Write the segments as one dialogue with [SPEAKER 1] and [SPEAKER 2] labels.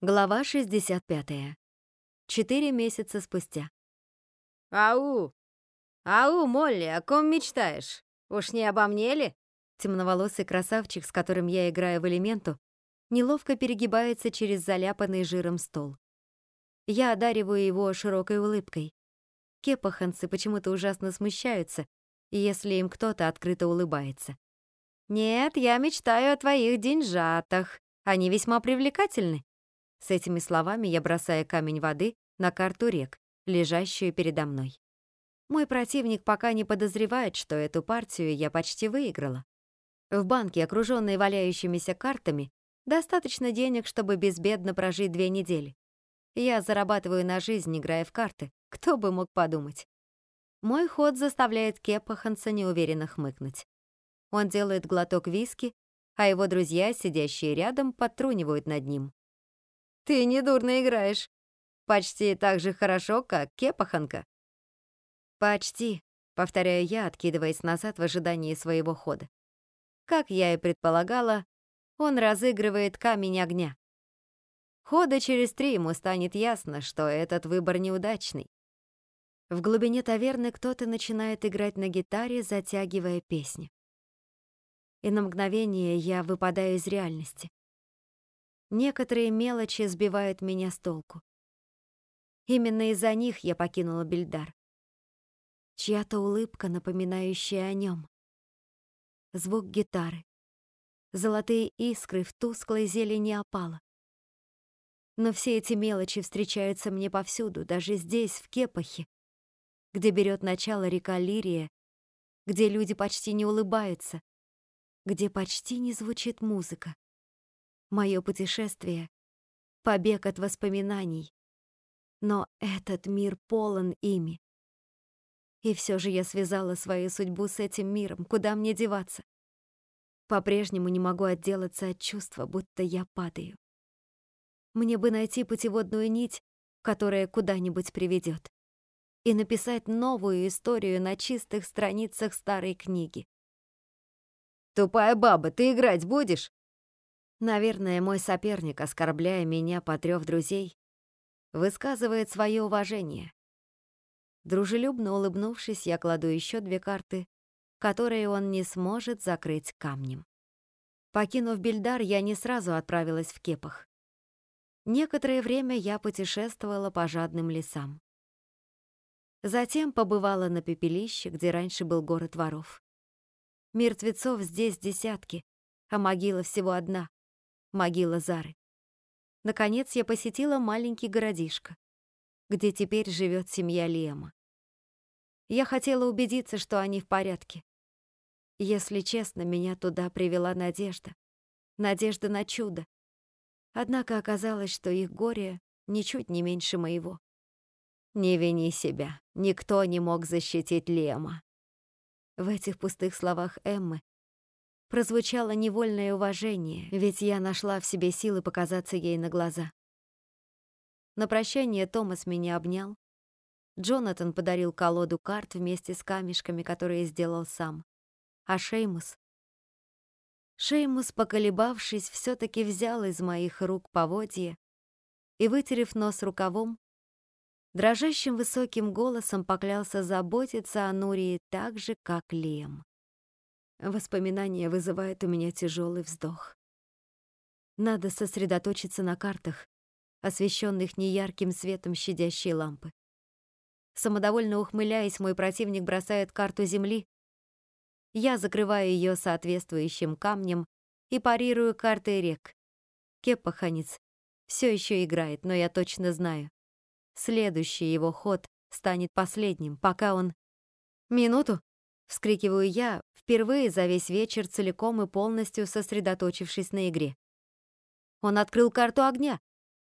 [SPEAKER 1] Глава 65. Четыре месяца спустя.
[SPEAKER 2] «Ау! Ау, Молли, о ком мечтаешь? Уж не обо мне ли?»
[SPEAKER 1] Темноволосый красавчик, с которым я играю в элементу, неловко перегибается через заляпанный жиром стол. Я одариваю его широкой улыбкой. Кепаханцы почему-то ужасно смущаются, если им кто-то открыто улыбается.
[SPEAKER 2] «Нет, я мечтаю о твоих деньжатах. Они весьма привлекательны.
[SPEAKER 1] С этими словами я бросаю камень воды на карту рек, лежащую передо мной. Мой противник пока не подозревает, что эту партию я почти выиграла. В банке, окружённой валяющимися картами, достаточно денег, чтобы безбедно прожить две недели. Я зарабатываю на жизнь, играя в карты. Кто бы мог подумать? Мой ход заставляет Кепа Ханса неуверенно хмыкнуть. Он делает глоток виски, а его друзья, сидящие рядом, подтрунивают над ним.
[SPEAKER 2] Ты недурно играешь. Почти так же хорошо, как Кепаханка.
[SPEAKER 1] Почти, повторяю я, откидываясь назад в ожидании своего хода. Как я и предполагала, он разыгрывает камень огня. Хода через три ему станет ясно, что этот выбор неудачный. В глубине таверны кто-то начинает играть на гитаре, затягивая песню. И на мгновение я выпадаю из реальности. Некоторые мелочи сбивают меня с толку. Именно из-за них я покинула Бельдар. Чья-то улыбка, напоминающая о нем. Звук гитары. Золотые искры в тусклой зелени опала. Но все эти мелочи встречаются мне повсюду, даже здесь, в Кепахе, где берет начало река Лирия, где люди почти не улыбаются, где почти не звучит музыка. Мое путешествие — побег от воспоминаний. Но этот мир полон ими. И все же я связала свою судьбу с этим миром. Куда мне деваться? По-прежнему не могу отделаться от чувства, будто я падаю. Мне бы найти путеводную нить, которая куда-нибудь приведет, и написать новую историю на чистых страницах старой книги.
[SPEAKER 2] «Тупая баба, ты играть будешь?»
[SPEAKER 1] Наверное, мой соперник, оскорбляя меня по трёх друзей, высказывает свое уважение. Дружелюбно улыбнувшись, я кладу еще две карты, которые он не сможет закрыть камнем. Покинув Бельдар, я не сразу отправилась в Кепах. Некоторое время я путешествовала по жадным лесам. Затем побывала на пепелище, где раньше был город воров. Мертвецов здесь десятки, а могила всего одна могила Зары. Наконец я посетила маленький городишко, где теперь живет семья Лема. Я хотела убедиться, что они в порядке. Если честно, меня туда привела надежда. Надежда на чудо. Однако оказалось, что их горе ничуть не меньше моего. Не вини себя, никто не мог защитить Лема. В этих пустых словах Эммы прозвучало невольное уважение, ведь я нашла в себе силы показаться ей на глаза. На прощание Томас меня обнял. Джонатан подарил колоду карт вместе с камешками, которые сделал сам. А Шеймус... Шеймус, поколебавшись, все таки взял из моих рук поводье и, вытерев нос рукавом, дрожащим высоким голосом поклялся заботиться о Нурии так же, как Лем. Воспоминания вызывают у меня тяжелый вздох. Надо сосредоточиться на картах, освещенных неярким светом щадящей лампы. Самодовольно ухмыляясь, мой противник бросает карту земли. Я закрываю ее соответствующим камнем и парирую картой рек. Кеппаханец все еще играет, но я точно знаю. Следующий его ход станет последним, пока он... Минуту, Вскрикиваю я, впервые за весь вечер целиком и полностью сосредоточившись на игре. Он открыл карту огня,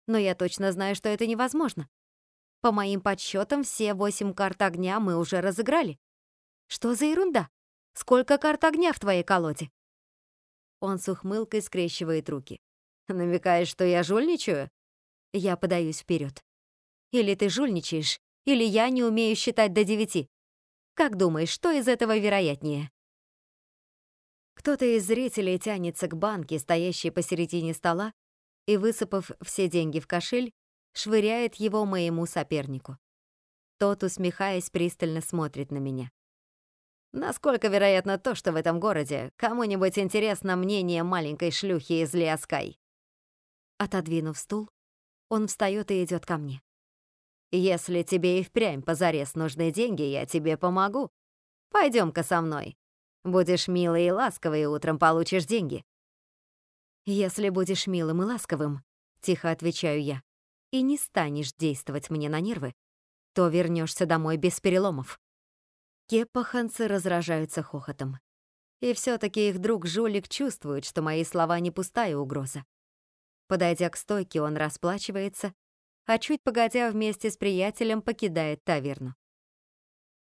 [SPEAKER 1] но я точно знаю, что это невозможно. По моим подсчетам, все восемь карт огня мы уже разыграли. Что за ерунда? Сколько карт огня в твоей колоде? Он с ухмылкой скрещивает руки. Намекаешь, что я жульничаю? Я подаюсь вперед. Или ты жульничаешь, или я не умею считать до девяти. Как думаешь, что из этого вероятнее? Кто-то из зрителей тянется к банке, стоящей посередине стола, и, высыпав все деньги в кошель, швыряет его моему сопернику. Тот, усмехаясь, пристально смотрит на меня. Насколько вероятно то, что в этом городе кому-нибудь интересно мнение маленькой шлюхи из Лиаскай? Отодвинув стул, он встает и идет ко мне. Если тебе и впрямь позарез нужны деньги, я тебе помогу. Пойдем-ка со мной. Будешь милый и ласковый, и утром получишь деньги. Если будешь милым и ласковым, тихо отвечаю я, и не станешь действовать мне на нервы, то вернешься домой без переломов. Кепаханцы разражаются хохотом. И все таки их друг Жулик чувствует, что мои слова не пустая угроза. Подойдя к стойке, он расплачивается, а чуть погодя вместе с приятелем покидает таверну.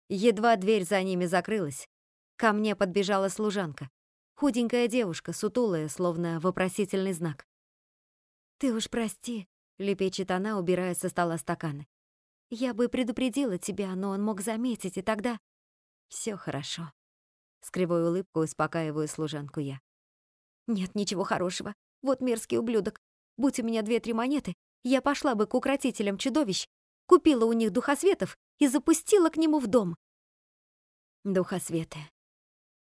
[SPEAKER 1] Едва дверь за ними закрылась, ко мне подбежала служанка. Худенькая девушка, сутулая, словно вопросительный знак. «Ты уж прости», — лепечет она, убирая со стола стаканы. «Я бы предупредила тебя, но он мог заметить, и тогда...» Все хорошо». С кривой улыбкой успокаиваю служанку я. «Нет ничего хорошего. Вот мерзкий ублюдок. Будь у меня две-три монеты, я пошла бы к укротителям чудовищ, купила у них духосветов и запустила к нему в дом. Духосветы.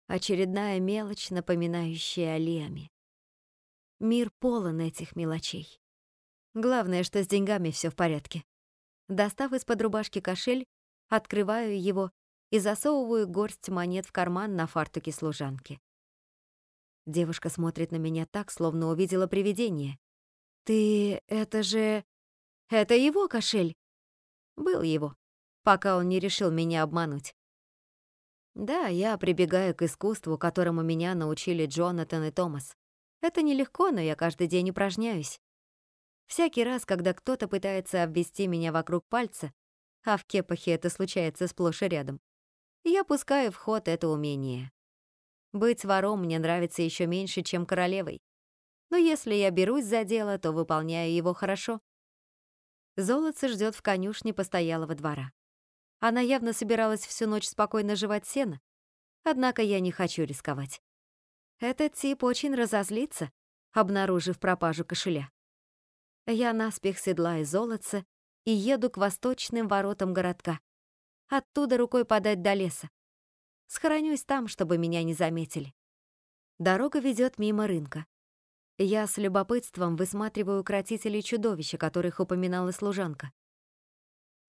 [SPEAKER 1] Очередная мелочь, напоминающая о Лиаме. Мир полон этих мелочей. Главное, что с деньгами все в порядке. Достав из-под рубашки кошель, открываю его и засовываю горсть монет в карман на фартуке служанки. Девушка смотрит на меня так, словно увидела привидение. «Ты... это же... это его кошель?» «Был его, пока он не решил меня обмануть». Да, я прибегаю к искусству, которому меня научили Джонатан и Томас. Это нелегко, но я каждый день упражняюсь. Всякий раз, когда кто-то пытается обвести меня вокруг пальца, а в кепахе это случается сплошь и рядом, я пускаю в ход это умение. Быть вором мне нравится еще меньше, чем королевой но если я берусь за дело, то выполняю его хорошо. Золотце ждет в конюшне постоялого двора. Она явно собиралась всю ночь спокойно жевать сено, однако я не хочу рисковать. Этот тип очень разозлится, обнаружив пропажу кошеля. Я наспех седлаю золотце и еду к восточным воротам городка. Оттуда рукой подать до леса. Схоронюсь там, чтобы меня не заметили. Дорога ведет мимо рынка. Я с любопытством высматриваю укротителей чудовища, которых упоминала служанка.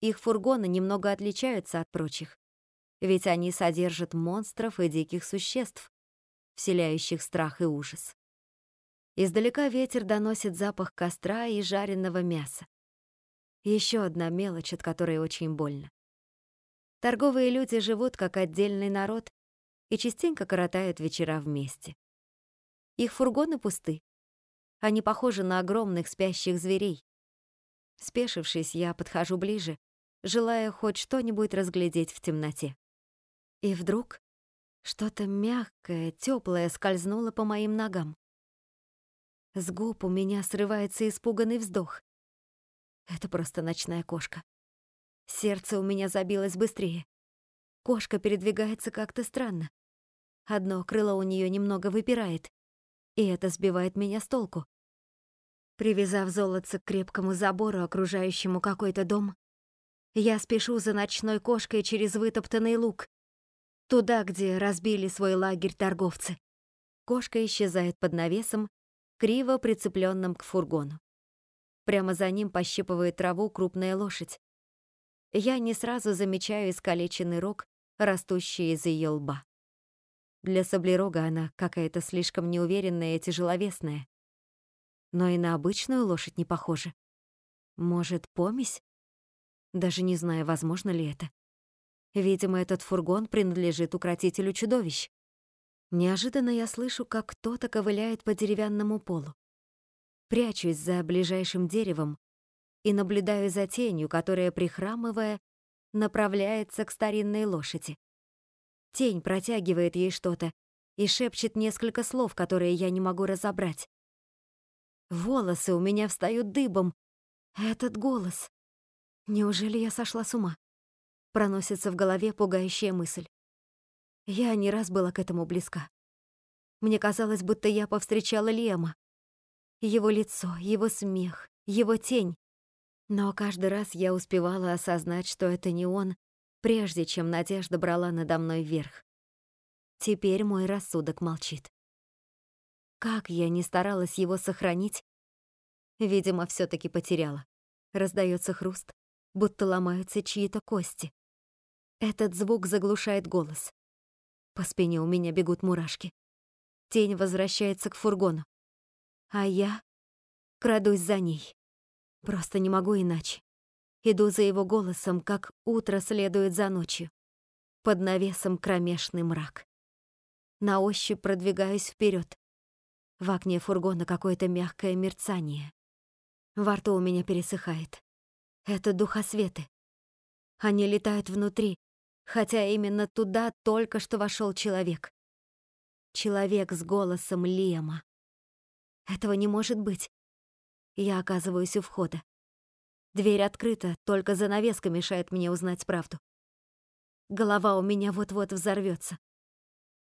[SPEAKER 1] Их фургоны немного отличаются от прочих, ведь они содержат монстров и диких существ, вселяющих страх и ужас. Издалека ветер доносит запах костра и жареного мяса. Еще одна мелочь, от которой очень больно. Торговые люди живут как отдельный народ и частенько коротают вечера вместе. Их фургоны пусты. Они похожи на огромных спящих зверей. Спешившись, я подхожу ближе, желая хоть что-нибудь разглядеть в темноте. И вдруг что-то мягкое, теплое скользнуло по моим ногам. С губ у меня срывается испуганный вздох. Это просто ночная кошка. Сердце у меня забилось быстрее. Кошка передвигается как-то странно. Одно крыло у нее немного выпирает и это сбивает меня с толку. Привязав золотце к крепкому забору, окружающему какой-то дом, я спешу за ночной кошкой через вытоптанный луг, туда, где разбили свой лагерь торговцы. Кошка исчезает под навесом, криво прицепленным к фургону. Прямо за ним пощипывает траву крупная лошадь. Я не сразу замечаю искалеченный рог, растущий из ее лба. Для саблерога она какая-то слишком неуверенная и тяжеловесная. Но и на обычную лошадь не похожа. Может, помесь? Даже не знаю, возможно ли это. Видимо, этот фургон принадлежит укротителю чудовищ. Неожиданно я слышу, как кто-то ковыляет по деревянному полу. Прячусь за ближайшим деревом и наблюдаю за тенью, которая, прихрамывая, направляется к старинной лошади. Тень протягивает ей что-то и шепчет несколько слов, которые я не могу разобрать. Волосы у меня встают дыбом. Этот голос. Неужели я сошла с ума? Проносится в голове пугающая мысль. Я не раз была к этому близка. Мне казалось, будто я повстречала Лема. Его лицо, его смех, его тень. Но каждый раз я успевала осознать, что это не он, прежде чем надежда брала надо мной вверх. Теперь мой рассудок молчит. Как я не старалась его сохранить, видимо, все таки потеряла. Раздается хруст, будто ломаются чьи-то кости. Этот звук заглушает голос. По спине у меня бегут мурашки. Тень возвращается к фургону. А я крадусь за ней. Просто не могу иначе. Иду за его голосом, как утро следует за ночью. Под навесом кромешный мрак. На ощупь продвигаюсь вперед. В окне фургона какое-то мягкое мерцание. Во рту у меня пересыхает. Это духосветы. Они летают внутри, хотя именно туда только что вошел человек. Человек с голосом Лема. Этого не может быть. Я оказываюсь у входа. Дверь открыта, только занавеска мешает мне узнать правду. Голова у меня вот-вот взорвется.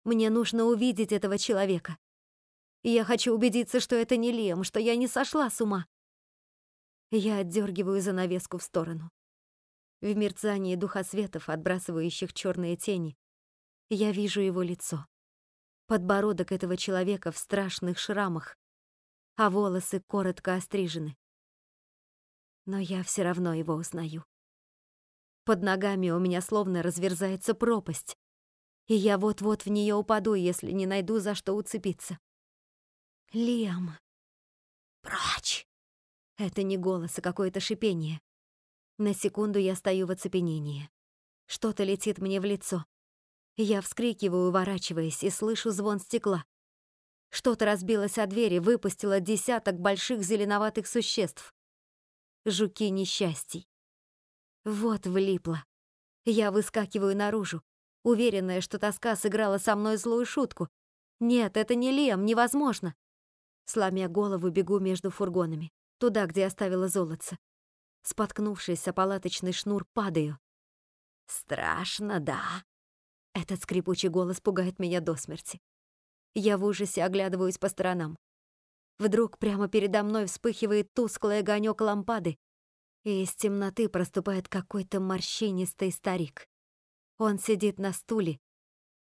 [SPEAKER 1] Мне нужно увидеть этого человека. Я хочу убедиться, что это не Лем, что я не сошла с ума. Я отдергиваю занавеску в сторону. В мерцании духосветов, отбрасывающих черные тени, я вижу его лицо. Подбородок этого человека в страшных шрамах, а волосы коротко острижены. Но я все равно его узнаю. Под ногами у меня словно разверзается пропасть, и я вот-вот в нее упаду, если не найду за что уцепиться. Лиам. Прочь! Это не голос, а какое-то шипение. На секунду я стою в оцепенении. Что-то летит мне в лицо. Я вскрикиваю, уворачиваясь, и слышу звон стекла. Что-то разбилось о двери, выпустило десяток больших зеленоватых существ. Жуки несчастий. Вот влипло. Я выскакиваю наружу, уверенная, что тоска сыграла со мной злую шутку. Нет, это не Лем, невозможно. Сломя голову, бегу между фургонами туда, где оставила золотце. Споткнувшись о палаточный шнур, падаю. «Страшно, да?» Этот скрипучий голос пугает меня до смерти. Я в ужасе оглядываюсь по сторонам. Вдруг прямо передо мной вспыхивает тусклый огонек лампады, и из темноты проступает какой-то морщинистый старик. Он сидит на стуле,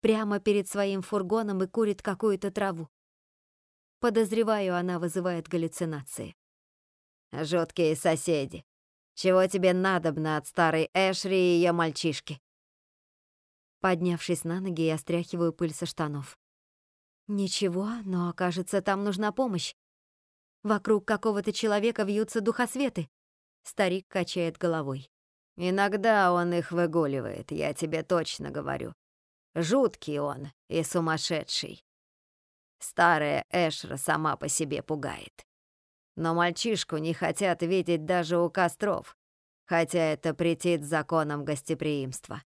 [SPEAKER 1] прямо перед своим фургоном и курит какую-то траву. Подозреваю, она вызывает галлюцинации. Жуткие соседи. Чего тебе надобно от старой Эшри и ее мальчишки?» Поднявшись на ноги, я стряхиваю пыль со штанов. «Ничего, но, кажется, там нужна помощь. Вокруг какого-то человека вьются духосветы». Старик качает головой. «Иногда он их выгуливает, я тебе точно говорю. Жуткий он и сумасшедший. Старая Эшра сама по себе пугает. Но мальчишку не хотят видеть даже у костров, хотя это претит законам гостеприимства.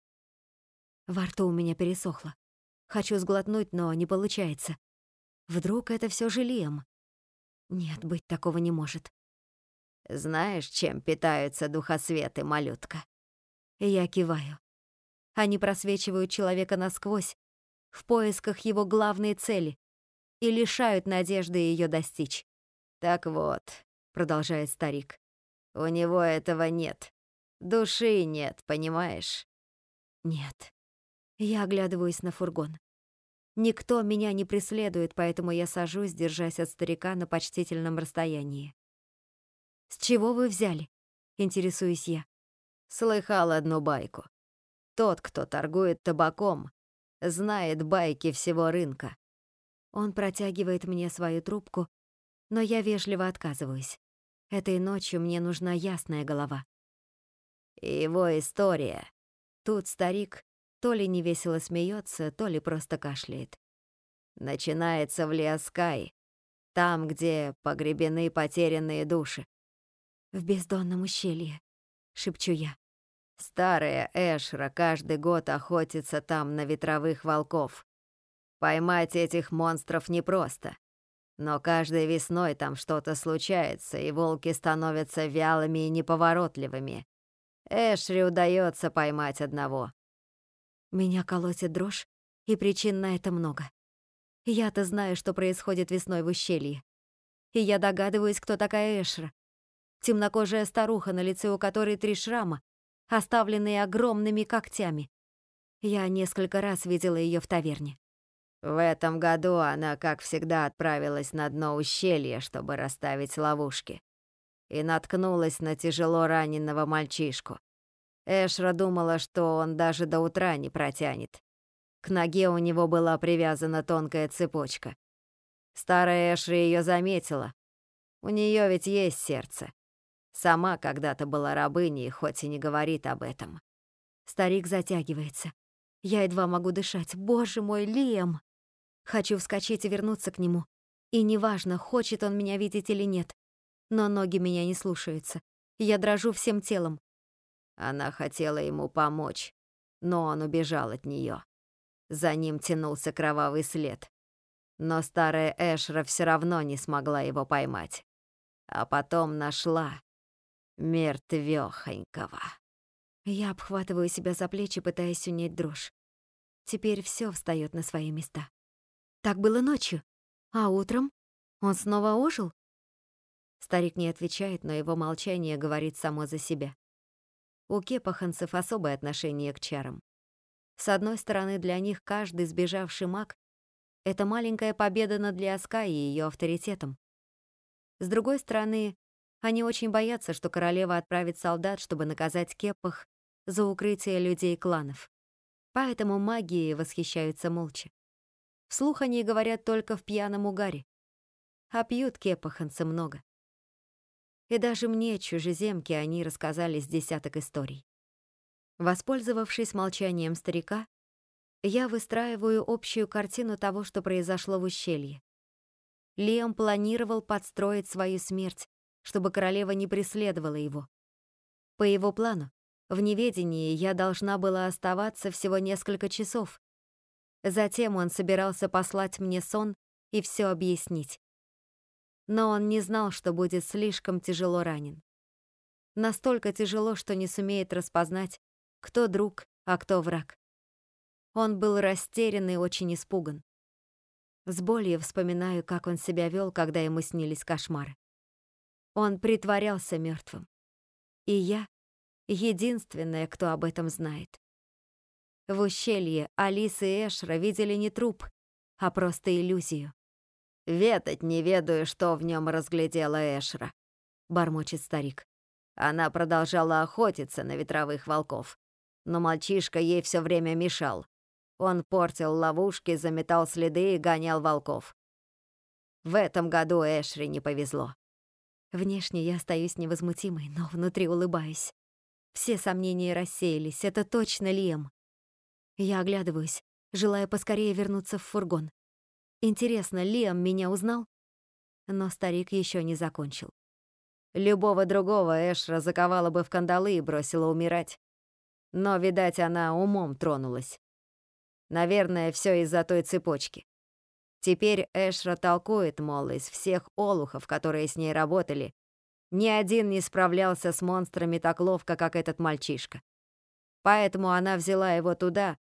[SPEAKER 1] Во рту у меня пересохло. Хочу сглотнуть, но не получается. Вдруг это все же Лиам? Нет, быть такого не может. Знаешь, чем питаются духосветы, малютка? Я киваю. Они просвечивают человека насквозь, в поисках его главной цели, и лишают надежды ее достичь. «Так вот», — продолжает старик, — «у него этого нет. Души нет, понимаешь?» «Нет». Я оглядываюсь на фургон. Никто меня не преследует, поэтому я сажусь, держась от старика на почтительном расстоянии. «С чего вы взяли?» — интересуюсь я. Слыхал одну байку. Тот, кто торгует табаком, знает байки всего рынка. Он протягивает мне свою трубку, но я вежливо отказываюсь. Этой ночью мне нужна ясная голова. Его история. Тут старик то ли невесело смеется, то ли просто кашляет. Начинается в Лиаскай, там, где погребены потерянные души. В бездонном ущелье, шепчу я. Старая Эшра каждый год охотится там на ветровых волков. Поймать этих монстров непросто. Но каждой весной там что-то случается, и волки становятся вялыми и неповоротливыми. Эшри удается поймать одного. Меня колотит дрожь, и причин на это много. Я-то знаю, что происходит весной в ущелье. и я догадываюсь, кто такая Эшра. Темнокожая старуха, на лице у которой три шрама, оставленные огромными когтями. Я несколько раз видела ее в таверне.
[SPEAKER 2] В этом году она, как всегда, отправилась на дно ущелья, чтобы расставить ловушки. И наткнулась на тяжело раненого мальчишку. Эшра думала, что он даже до утра не протянет. К ноге у него была привязана тонкая цепочка. Старая Эшра ее заметила. У нее ведь есть сердце. Сама когда-то была рабыней, хоть и не говорит об этом.
[SPEAKER 1] Старик затягивается. Я едва могу дышать. Боже мой, Лиам! Хочу вскочить и вернуться к нему. И неважно, хочет он меня видеть или нет. Но ноги меня не слушаются. Я дрожу всем телом.
[SPEAKER 2] Она хотела ему помочь, но он убежал от нее. За ним тянулся кровавый след. Но старая Эшра все равно не смогла его поймать. А потом нашла мертвёхонького.
[SPEAKER 1] Я обхватываю себя за плечи, пытаясь унять дрожь. Теперь все встает на свои места. Так было ночью. А утром он снова ожил? Старик не отвечает, но его молчание говорит само за себя. У кепаханцев особое отношение к чарам. С одной стороны, для них каждый сбежавший маг — это маленькая победа над Лиаска и ее авторитетом. С другой стороны, они очень боятся, что королева отправит солдат, чтобы наказать кепах за укрытие людей кланов. Поэтому магией восхищаются молча. Вслух они говорят только в пьяном угаре. А пьют кепаханцы много. И даже мне, чужеземки, они рассказали с десяток историй. Воспользовавшись молчанием старика, я выстраиваю общую картину того, что произошло в ущелье. Лиам планировал подстроить свою смерть, чтобы королева не преследовала его. По его плану, в неведении я должна была оставаться всего несколько часов, Затем он собирался послать мне сон и все объяснить. Но он не знал, что будет слишком тяжело ранен. Настолько тяжело, что не сумеет распознать, кто друг, а кто враг. Он был растерян и очень испуган. С болью вспоминаю, как он себя вел, когда ему снились кошмары. Он притворялся мертвым. И я — единственная, кто об этом знает. В ущелье Алиса и Эшра видели не труп, а просто иллюзию.
[SPEAKER 2] «Ветать не ведаю, что в нем разглядела Эшра», — бормочет старик. Она продолжала охотиться на ветровых волков, но мальчишка ей все время мешал. Он портил ловушки, заметал следы и гонял волков. В этом году Эшри не повезло.
[SPEAKER 1] Внешне я остаюсь невозмутимой, но внутри улыбаюсь. Все сомнения рассеялись, это точно Лиам. Я оглядываюсь, желая поскорее вернуться в фургон. Интересно, Лиам меня узнал? Но старик еще не закончил.
[SPEAKER 2] Любого другого Эшра заковала бы в кандалы и бросила умирать. Но, видать, она умом тронулась. Наверное, все из-за той цепочки. Теперь Эшра толкует, мол, из всех олухов, которые с ней работали, ни один не справлялся с монстрами так ловко, как этот мальчишка. Поэтому она взяла его туда,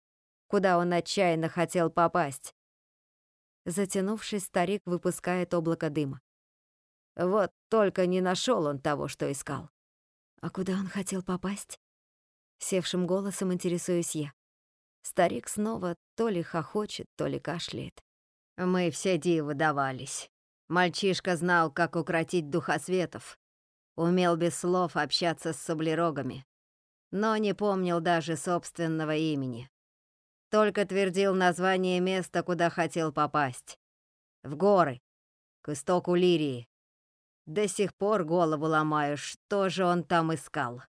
[SPEAKER 2] куда он отчаянно хотел попасть.
[SPEAKER 1] Затянувшись, старик выпускает облако дыма.
[SPEAKER 2] Вот только не нашел он того, что искал.
[SPEAKER 1] А куда он хотел попасть? Севшим голосом интересуюсь я. Старик снова то ли хохочет, то ли кашляет.
[SPEAKER 2] Мы все дивы давались. Мальчишка знал, как укротить духосветов. Умел без слов общаться с саблерогами. Но не помнил даже собственного имени. Только твердил название места, куда хотел попасть. В горы, к истоку Лирии. До сих пор голову ломаю, что же он там искал.